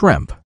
shrimp.